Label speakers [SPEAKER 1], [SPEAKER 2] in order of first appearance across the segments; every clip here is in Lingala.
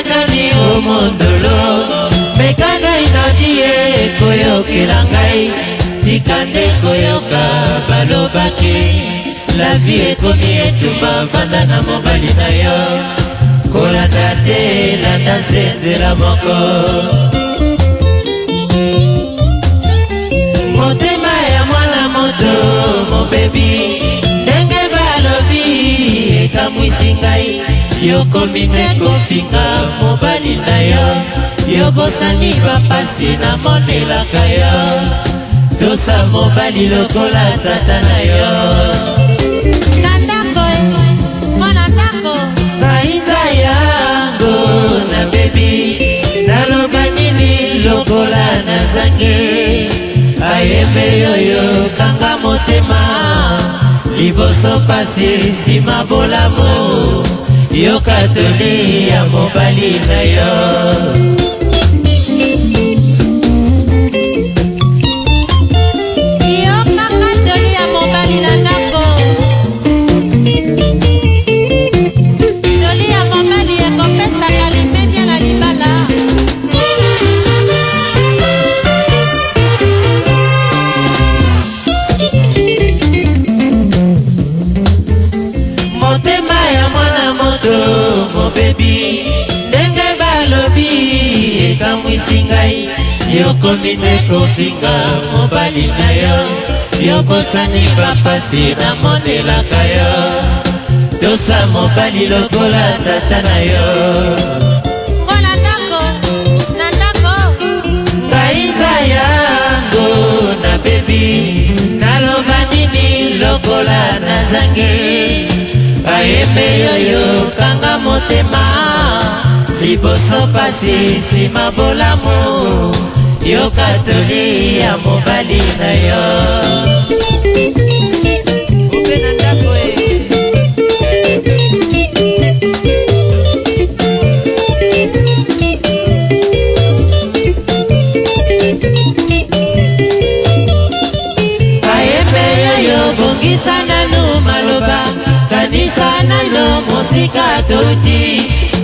[SPEAKER 1] etali o mondolo mekana inodi ye ekoyokela ngai tika nde koyoka balobaki lavi ekomi etuma vanda na mobali na yo kolanda te landa se nzela moko yokomi te kofinga mobali na yo yobosani bapasi namonelaka yo tosa mobali lokola tata na yo
[SPEAKER 2] na ndako
[SPEAKER 1] mwana ndako bainza yango na bebi naloba nini lokola nazangi ayembe yoyo kanga motema liboso pasi nsima bolamu yoka toli ya mobali na yo okomi te kofinga mobali na yo yobosani bampasi namonelaka yo tosa mobali lokola tata na yo kainza yango nabebi naloba nini lokola nazangi bayembe yoyo kanga motema liboso pasi nsima bolamu yoka toli ya mobali na yo ope na ndako e ayembe ya yo bongisa nanu maloba kanisa nano mosika toti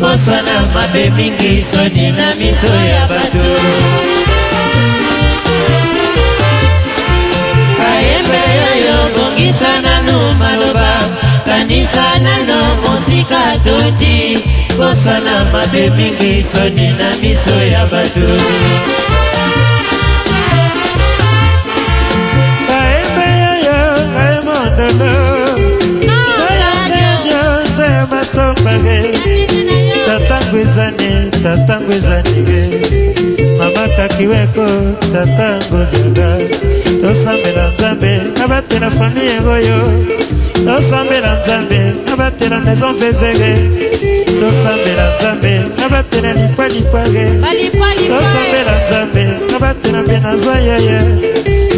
[SPEAKER 1] koswana mabe mingi soni na miso ya bato maluti kosala mabe mingi soni na
[SPEAKER 2] miso ya bato tatango ezani tatango ezanige mama kakiweko tatango linga tosambela nzambe na batela famiye oyo tosambela nzambe te na maison vevere tosambela nzambe na bate na lipalipare
[SPEAKER 1] tosambela
[SPEAKER 2] nzambe na bate na mpe nazwa yeye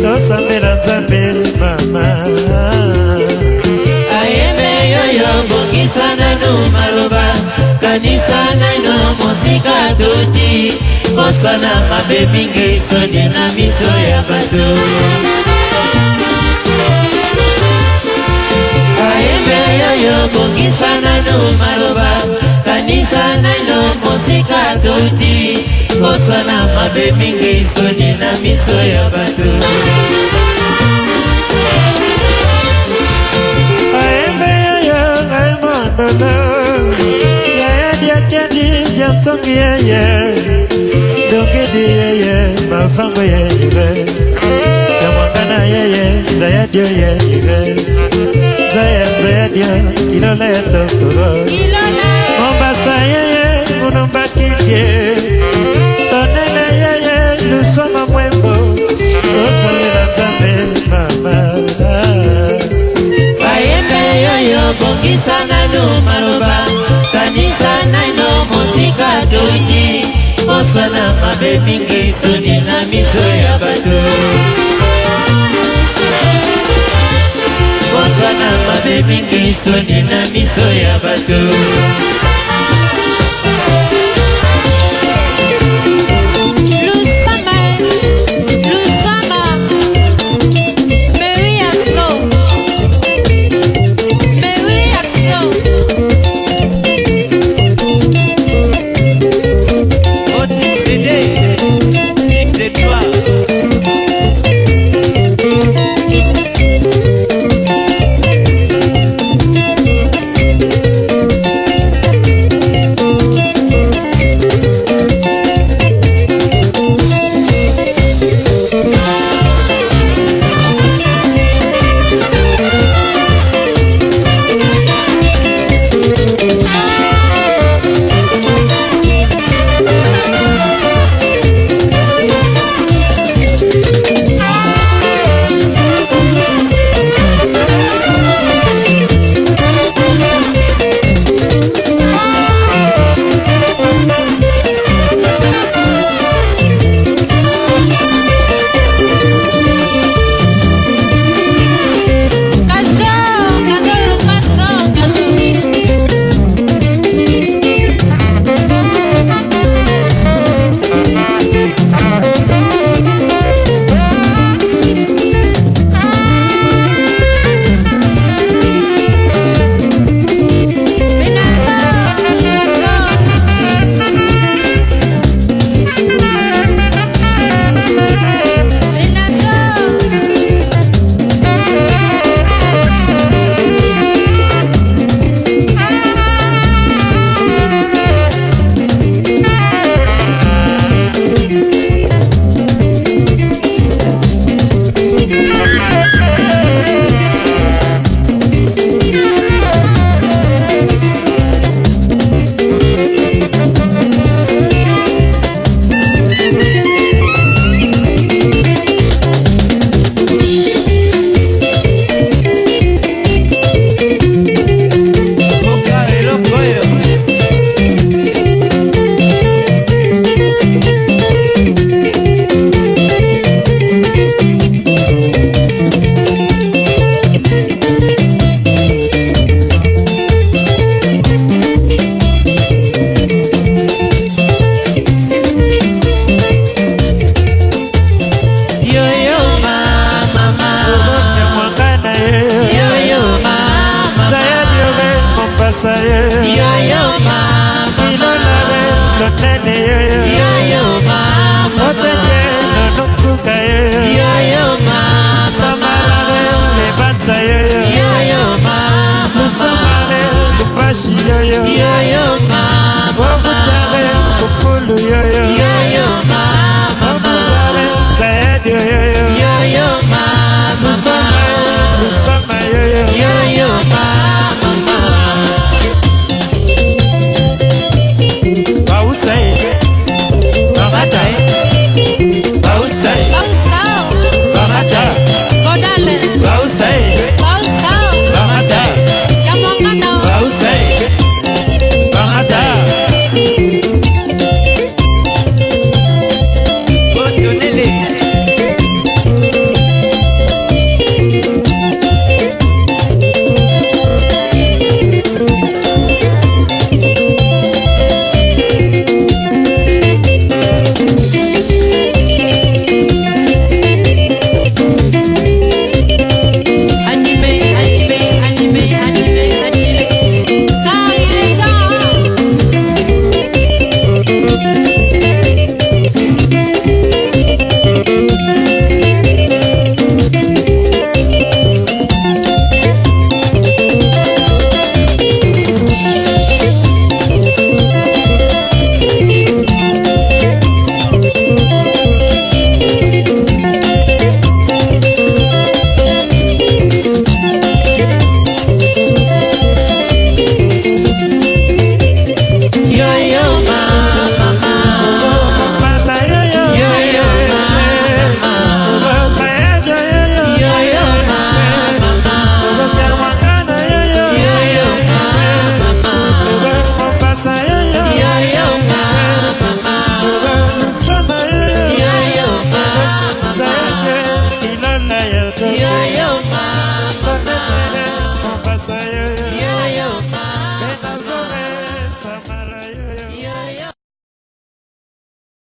[SPEAKER 2] tosambela nzambe mama
[SPEAKER 1] ayembe yoyo bongisa nanu maloba kanisa naino mosika toti kosana mabe mingi soni na miso ya bato okokisa nano maloba kanisa naino mosika touti koswana mabe mingi soni na miso ya bato
[SPEAKER 2] aembeyayangaemandana yayadiakendi diansongi yeye dongedi yeye mavango yeye kamwanga na yeye nzayadio yeye zayazaya kiloleta koro mombasa yeye munombakikie tonele yeye lusoma mwembo osalela nzambe mama bayembe yoyo bongisa
[SPEAKER 1] nano maloba kanisa naino mosika toti poso na mabe mingi soni na miso ya bato mabe mingi soni na miso ya bato